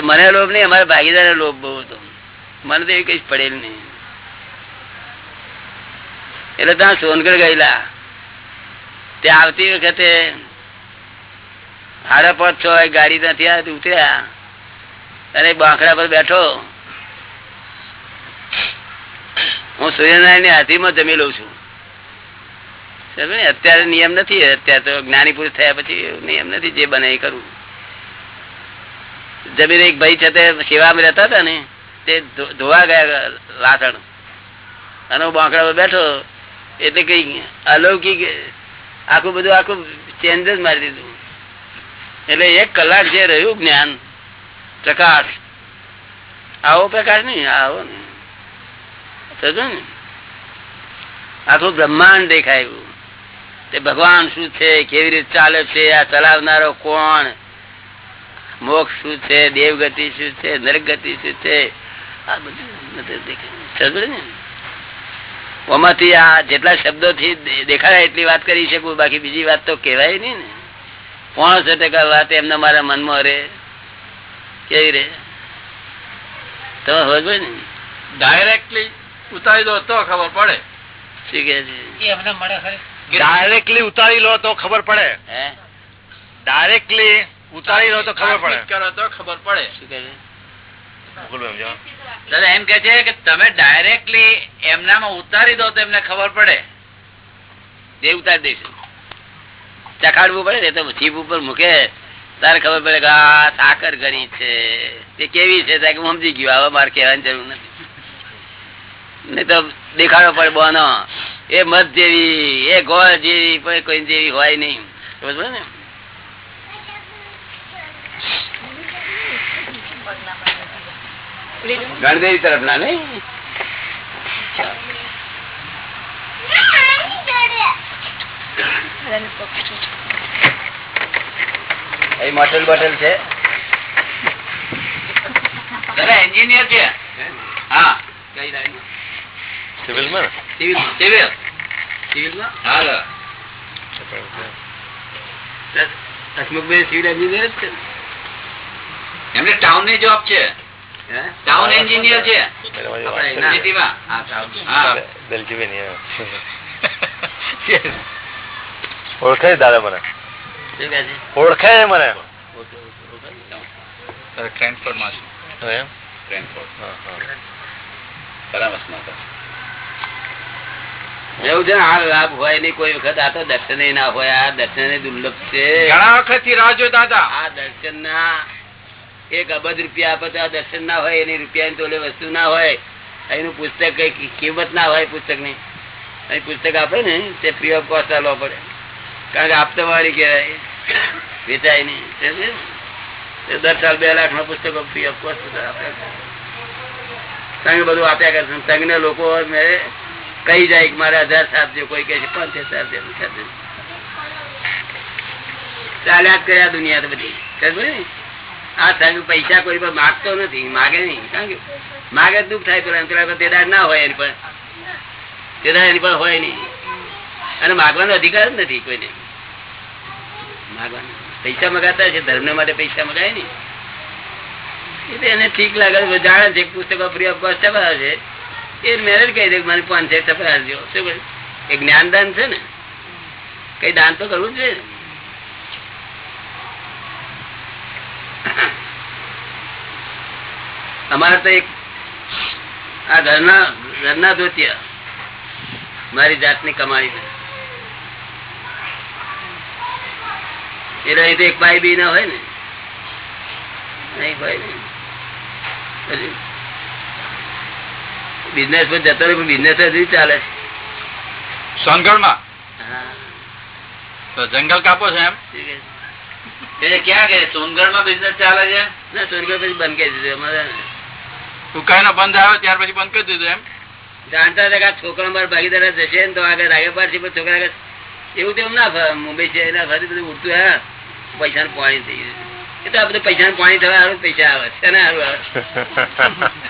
મને લોભ નહીં, અમારા ભાગીદાર લોભ બહુ હતો. મને તો એવી કઈ પડેલ નહીં. એટલે ત્યાં સોનગઢ ગયેલા. તે આવતી વખતે હાડા પાંચ છ ગાડી ત્યાંથી આ ઉતર્યા. અને બાંકડા પર બેઠો. હું સૂર્યનારાયણની હાથીમાં જમી લઉં છું. અત્યારે નિયમ નથી, અત્યારે તો જ્ઞાની પુરુષ થયા પછી નિયમ નથી જે બને એ કરવું જમીન એક ભાઈ છે તે સેવામાં રહેતા હતા ને, તે ધોવા ગયા લાસણ અને હું બાંકડા બેઠો, એટલે કઈ અલૌકિક આખું બધું, આખું ચેન્જ જ મારી દીધું. એટલે એક કલાક જે રહ્યું જ્ઞાન, પ્રકાશ. આવો પ્રકાશ નહીં, આવો ને. સમજો ને, આખું બ્રહ્માંડ દેખાયું. તે ભગવાન શું છે, કેવી રીતે ચાલે છે, આ ચલાવનારો કોણ? મોક્ષ શું છે દેવગતિ શું છે નરગતિ શું છે? આ બધું ને? આમાંથી આ જેટલા શબ્દો થી દેખાય એટલી વાત કરી શકું બાકી બીજી વાત તો કહેવાય નહીં ને. પોણસો ટકા વાત એમને મારા મનમાં રે કેવી રે તો હોય ને? ડાયરેક્ટલી ઉતારી દો તો ખબર પડે. ડાયરેક્ટલી ઉતારી લો તો ખબર પડે. હે? ડાયરેક્ટલી ઉતારી લો તો ખબર પડે. કરો તો ખબર પડે. શું. દાદા એમ કે છે કે તમે ડાયરેક્ટલી એમનામાં ઉતારી દો તો એમને ખબર પડે. એ ઉતારી દઈશું. ચખાડવું પડે ને તો જીભ ઉપર મૂકે. તારે ખબર પડે કે આ સાકર કરી છે. તે કેવી છે? ત્યાં કે હું સમજી ગયું. હવે મારે કહેવાની જરૂર નથી. નહીં તો દેખાડો પડે બોનો. એ મધ જેવી એ ગોળ જેવી કોઈ કોઈ જેવી હોય નહીં. સમજ ને? ગણદેવી તરફ ના નહીં એ મોટેલ બોટેલ છે દાદા એન્જિનિયર છે હા કઈ લાઈન સિવિલમાં ને? સિવિલ સિવિલ સિવિલમાં હા દાદા. હસમુખભાઈ સિવિલ એન્જિનિયર જ છે ને? એમને ટાઉનની જોબ છે ટાઉન એન્જિનિયર છે. મેરા ભાઈ આપણે વાત ના. છે. સિટીમાં હા, ટાઉન. હા. બેલ્જીવે નહીં આવે. ઓળખે છે દાદા મને? શું કહે છે? ઓળખે છે મને? માં. એવું છે આ લાભ હોય નહીં કોઈ વખત આ તો દર્શન ના હોય આ દર્શન દુર્લભ છે. ઘણા વખતથી રાહ જોતા દાદા આ દર્શન ના એક અબજ રૂપિયા આપે તો દર્શન ના હોય, એની રૂપિયાની તોલે વસ્તુ ના હોય, એનું પુસ્તક કઈ કિંમત ના હોય પુસ્તકની અહીં પુસ્તક આપે ને, તે ફ્રી ઓફ કોસ્ટ આલવો પડે. કારણ કે આપતો વાળી કહેવાય. વેચાય નહીં. દર સાલ બે લાખ ના પુસ્તકો ફ્રી ઓફ કોસ્ટ સંઘ બધું આપ્યા કરે સંઘ ને લોકો કઈ જાય કે મારે હજાર આપજો કોઈ કહે છે પાંચ હજાર આપજો. ચાલ્યા કર્યા દુનિયા તો બધી. ખબર ને? આ સંઘ પૈસા કોઈ પર માગતો નથી, માગે નહીં માગે દુઃખ થાય પેલા પેલા તેદાર ના હોય એની પર તેદાર એની પર હોય નહીં. અને માગવાનો અધિકાર નથી કોઈને. માગવાનો. પૈસા મગાતા છે ધર્મ માટે પૈસા મગાય નહીં. એટલે એને ઠીક લાગે જાણે છે, પુસ્તકો ફ્રી ઓફ કોસ્ટ છપાવે છે. એ મેરેજ કહી દે, મને પાંચ છે જો શું એ જ્ઞાનદાન છે ને? કઈ દાન તો કરવું જ જોઈએ ને. અમારે તો એક આ ઘરના ઘરના ધોતિયા મારી જાતની કમાણી એ રહી તો એક ભાઈ બી ના હોય ને. નહીં ભાઈ બિઝનેસ પર જતો રહ્યો બિઝનેસ હજી ચાલે હા, તો જંગલ કાપો છે એમ? ઠીક છે. એટલે ક્યાં કે સોનગઢમાં બિઝનેસ ચાલે છે? ના સોનગઢ પછી બંધ કરી દીધું અમારે ઉકાઈ બંધ આવ્યો ત્યાર પછી બંધ કરી દીધું એમ? જાણતા હતા કે છોકરા મારા ભાગીદાર જશે ને તો આગળ આગળ પાડશે પણ છોકરા એવું તો એમ ના મુંબઈ છે એના ફરી બધું ઉડતું હા. પૈસા નું પાણી થઈ ગયું. એ તો આ બધું પૈસા પાણી થવા સારું પૈસા આવે છે ને સારું આવે.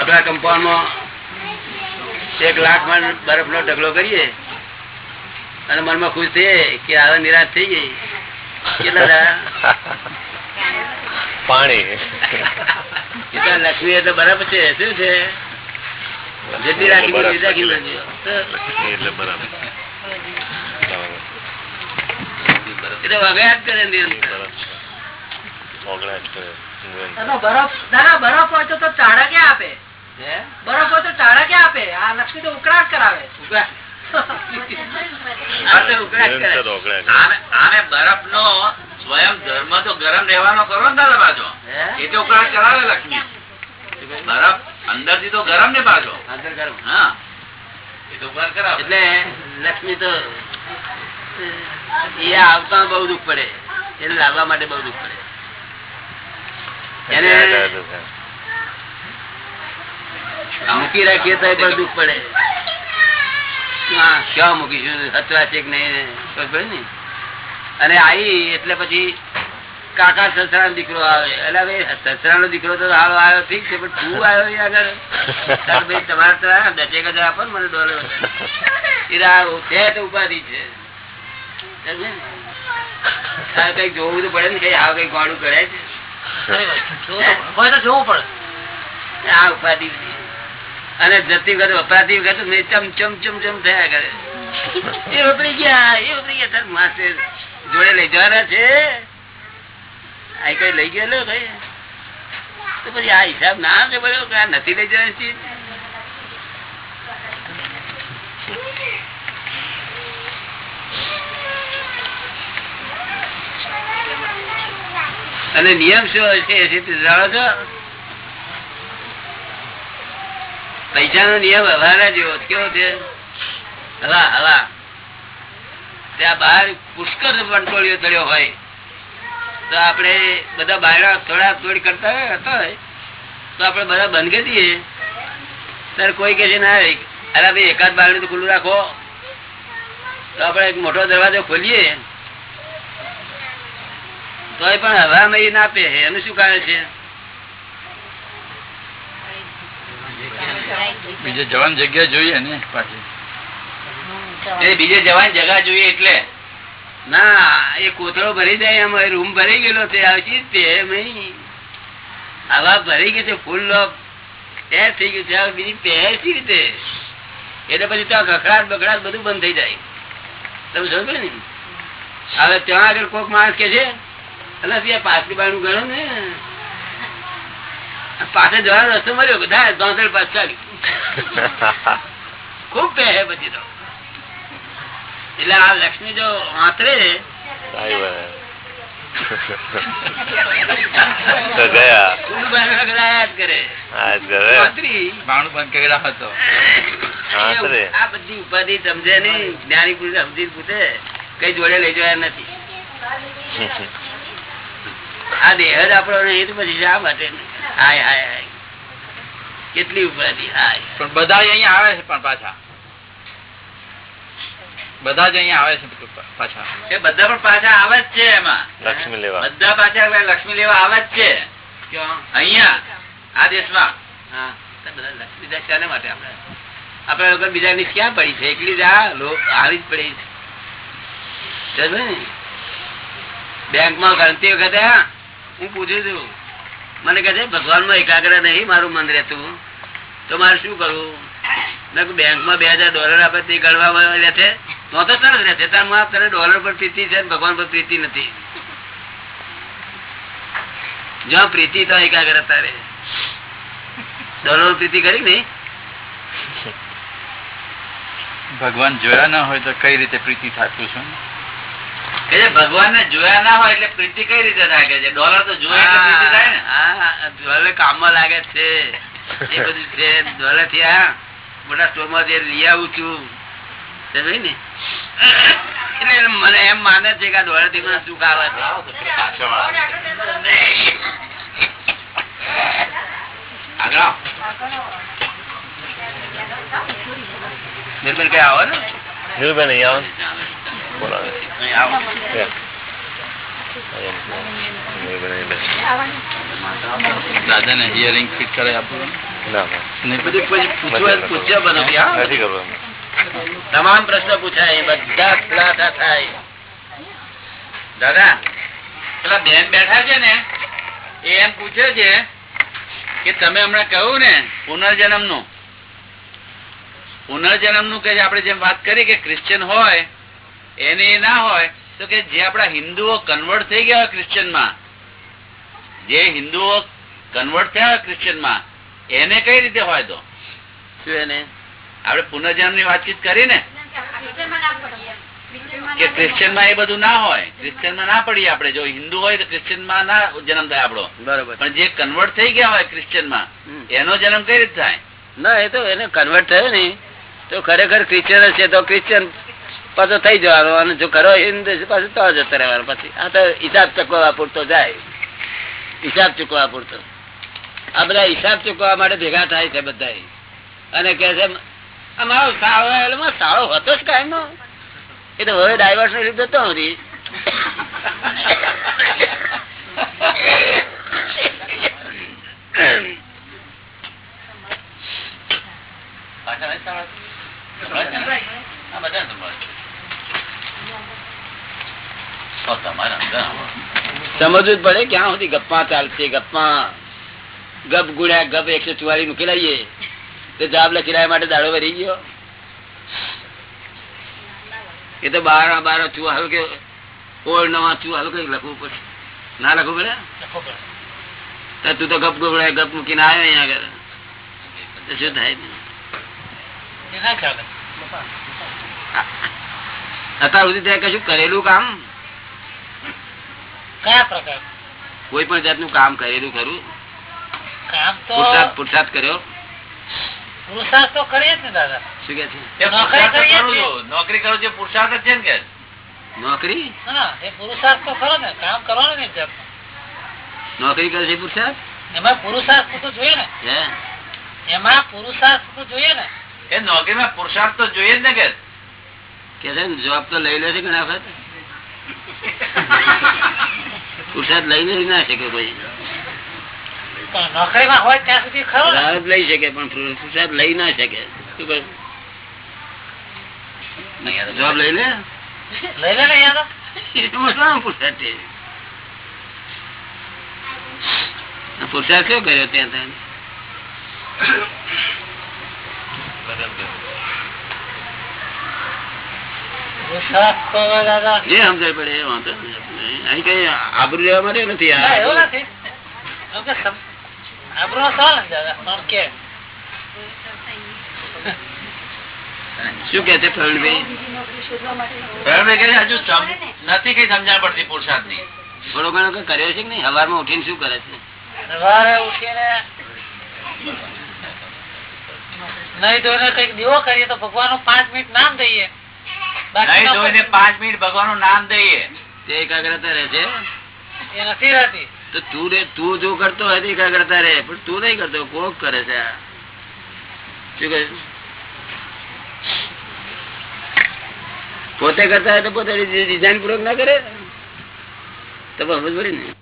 આપણા કમ્પાઉન્ડમાં એક લાખમાં બરફ નો ઢગલો કરીએ અને મનમાં ખુશ થઈએ કે હવે નિરાશ થઈ ગઈ. કેટલા પાણી. લક્ષ્મી એ તો છે શું છે? જેટલી રાખી એટલી. એટલે બરાબર એ તો જ કરે. નિરંતર. બરફ દાદા બરફ હોય તો ચાળા ક્યાં આપે? બરફ હોય તો ચાડા ક્યાં આપે? આ લક્ષ્મી તો ઉકળાટ કરાવે. બરફ નો સ્વયં ધર્મ તો ગરમ રહેવાનો કરો ને દાદા બાજુ એ તો ઉકળાટ કરાવે લક્ષ્મી. બરફ અંદરથી તો ગરમ ને બાજુ અંદર ગરમ. હા. એ તો ઉકળાટ કરાવે. એટલે લક્ષ્મી તો એ આવતા બહુ દુઃખ પડે. એને લાવવા માટે બહુ દુઃખ પડે. એને મૂકી રાખીએ તો પણ દુઃખ પડે. ક્યાં મૂકીશું? સચવા છે કે નહીં? ને. અને આવી એટલે પછી કાકા સસરા દીકરો આવે. એટલે હવે સસરા નો દીકરો તો હાલ આવ્યો ઠીક છે પણ તું આવ્યો આગળ? તાર ભાઈ તમારે તો દસેક હજાર આપો ને મને ડોલર છે તો ઉપાધિ છે. કંઈક જોવું તો પડે ને કઈ આવું કઈ ગોળું કરે છે. જોવું પડે. આ ઉપાધિ. અને જતી વખત વપરાતી વખત મેં ચમ ચમ ચમ ચમ થયા કરે. એ વપરી ગયા, એ વપરી ગયા, તાર માસે જોડે લઈ જવાના છે? આ કઈ લઈ ગયેલો કઈ પછી આ હિસાબ ના છે આ નથી લઈ જવાની અને નિયમ શું છે જાણો છો? પૈસા નો નિયમ હવાના જેવો કેવો છે? હવા હવા ત્યાં બહાર પુષ્કળ વંટોળીઓ ચડ્યો હોય. તો આપણે બધા બાયડા થોડા થોડી કરતા હતા હોય, તો આપણે બધા બંધ કરી દઈએ. ત્યારે કોઈ કે છે, ના અરે ભાઈ એકાદ બારણું તો ખુલ્લું રાખો. તો આપણે એક મોટો દરવાજો ખોલીએ. તોય પણ હવામાં એ ના આપે એનું શું કારણ છે? બીજે જવાની જગ્યા જોઈએ ને પાછી. બીજે જવાની જગ્યા જોઈએ એટલે. ના એ કોથળો ભરી જાય એમ રૂમ ભરી ગયેલો આવતી તે એમ નહીં. ભરી ગઈ છે ફૂલ એર થઈ ગયું છે બીજી પહેર સી રીતે? એટલે પછી ત્યાં કકડાટ બગડાટ બધું બંધ થઈ જાય. તમે સમજો ને? હવે ત્યાં આગળ કોઈક માણસ કે છે એટલે ત્યાં પાછલી બાજુ ગણો ને. પાછળ જવાનો રસ્તો મળ્યો બધા દોંતર પાછ ચાલી ખૂબ પહેરે બધી તો. એટલે આ લક્ષ્મી જો બધી ઉપાધિ સમજે નહીં. જ્ઞાની પુરુષ સમજી પૂછે કઈ જોડે લઈ જવા નથી? આ દેહ જ આપણો નહીં તો પછી શા માટે? હાય હાય હાય. કેટલી ઉપાધિ? પણ બધા અહીંયા આવે છે પણ પાછા. બધા જ અહીંયા આવે છે પાછા. એ બધા પણ પાછા આવે જ છે એમાં. લક્ષ્મી લેવા. બધા પાછા લક્ષ્મી લેવા આવે જ છે? અહીંયા આ દેશમાં. હા. તો બધા લક્ષ્મીદાસ શાના માટે આપણે? આપડે લોકો બીજાની ક્યાં પડી છે? એકલી જ આ લો- આવી જ પડી છે. બેંકમાં ગણતી વખતે હું પૂછું છું મને કહે છે ભગવાનમાં એકાગ્ર નહીં, મારું મન રહેતું. તો મારે શું કરવું? મેં કીધું, બેંકમાં બે હાજર ડોલર આપે, તે ગણવામાં રહે છે તો સરસ રહે છે ડોલર પર પ્રીતિ છે ભગવાન પર પ્રીતિ નથી. જો પ્રીતિ તો એકાગ્રતા રહે. ડોલર પ્રીતિ કરી નઈ ભગવાન જોયા ના હોય તો કઈ રીતે પ્રીતિ થતું પૂછો કે ને ભગવાનને જોયા ના હોય એટલે પ્રીતિ કઈ રીતે લાગે છે ડોલર તો જોયા કામ પ્રીતિ થાય ને? હા ડોલર કામમાં લાગે છે. એ બધું છે ડોલરથી આ મોટા સ્ટોરમાં જે લઈ આવું છું. ને? એટલે મને એમ માને છે કે આ ડોલરથી મને સુખ આવે છે. આવો. કઈ આવો ને? અહીંયા આવો બોલાવે. અહીં આવો. Yeah. નીરુબેન અહીં બેસો. દાદા ને હિયરિંગ ફિટ કરે કરવું તમામ પ્રશ્નો પૂછાય બધા ખુલાસા થાય. દાદા પેલા બેન બેઠા છે ને એ એમ પૂછે છે કે તમે હમણાં કહ્યું ને પુનર્જન્મનું પુનર્જન્મનું કે આપણે જેમ વાત કરી કે ક્રિશ્ચિયન હોય એની ના હોય તો કે જે આપણા હિન્દુઓ કન્વર્ટ થઈ ગયા હોયમાં જે હિન્દુઓ કન્વર્ટ થયા હોય એને કઈ રીતે હોય તો? શું એને? આપણે પુનર્જન્મની વાતચીત કરી ને? કે ક્રિશ્ચનમાં એ બધું ના હોય ક્રિશ્ચિયનમાં ના પડીએ આપણે. જો હિન્દુ હોય તો ક્રિશ્ચિયનમાં ના જન્મ થાય આપણો. બરોબર. પણ જે કન્વર્ટ થઈ ગયા હોય ક્રિશ્ચનમાં એનો જન્મ કઈ રીતે થાય? ના એ તો એને કન્વર્ટ થયો ને તો ખરેખર ક્રિશ્ચન હશે તો ક્રિશ્ચિયન પાછો થઈ જવાનો. અને જો કરો પાછું તો જતો રહેવાનો. પછી આ તો હિસાબ ચૂકવવા પૂરતો જાય. હિસાબ ચૂકવવા પૂરતો. આ બધા હિસાબ ચૂકવવા માટે ભેગા થાય છે બધા અને કે છે સાળો હતો જ કાયમ એ તો હવે ડાયવર્સ નો લીધો તો નથી સમજવું જ પડે ક્યાં સુધી ગપ્પા ચાલશે ગપ્પા. ગપ ગુણ્યા ગપ એકસો ચુવાળી મૂકી લઈએ તો જવાબ લખી માટે દાડો ભરી ગયો. એ તો બાર બાર ચુવા હવે કે ઓળ નવા ચુવા હવે કઈ લખવું પડે. ના લખવું પડે? તો તું તો ગપ ગુગળાય ગપ મૂકીને આવ્યો અહીંયા આગળ. શું થાય? અત્યાર સુધી તે કશું કરેલું કામ? કયા પ્રકાર? કોઈ પણ જાતનું કામ કરેલું ખરું? કામ તો પુરસાદ પુરસાદ કર્યો? પુરુષાર્થ તો કરીએ જ ને દાદા. શું કે છે? નોકરી પુરુષાર્થ કરીએ કરું છીએ. છું. નોકરી કરું છું પુરુષાર્થ જ છે ને કે? નોકરી? હા એ પુરુષાર્થ તો ખરો ને. કામ કરવાનું ને નોકરી કરે છે પુરસાદ? એમાં પુરુષાર્થ તો જોઈએ ને. હે? એમાં પુરુષાર્થ તો જોઈએ ને. એ નોકરીમાં પુરુષાર્થ તો જોઈએ જ ને કે? કે છે જોબ તો લઈ લે છે ઘણા વખત. પુરસાદ લઈ નથી ના શકે કોઈ. નોકરીમાં હોય ત્યાં સુધી ખરો લઈ શકે પણ પુરસાદ લઈ ના શકે. શું કહ્યું? લઈ લે. લઈ લે ને યાદ એમાં શું પુરસાદ છે? આ પુરસાદ શું કર્યો ત્યાં ત્યાં પુરુષાર્થ તો હવે દાદા જે સમજાય પડે એ વાંધો નહીં. અહીં કઈ આબરૂ લેવા માટે નથી ના, એવું આ નથી એમ કે સમ- આબરૂનો સવાલ ને દાદા પણ કે શું કે છે પ્રવીણભાઈ બરાબર કે છે, હજુ સમ- નથી કઈ સમજણ પડતી પુરુષાર્થની થોડો ઘણો કઈ કર્યો છે કે નહીં હવારમાં ઉઠીને શું કરે છે સવારે ઉઠીને નહીં ધોઈને કંઈક દીવો કરીએ તો ભગવાન પાંચ મિનિટ નામ દઈએ બાકી નહીં ધોઈને પાંચ મિનિટ ભગવાનનું નામ દઈએ. તે એકાગ્રતા રહે છે. એ નથી રહેતી. તો તું રે તું જો કરતો હોય તો એકાગ્રતા રહે પણ તું નહીં કરતો કોક કરે છે શું કહે પોતે કરતા હોય તો પોતે ડિઝાઇન પૂર્વક ના કરે? તો સમજ પડી ને.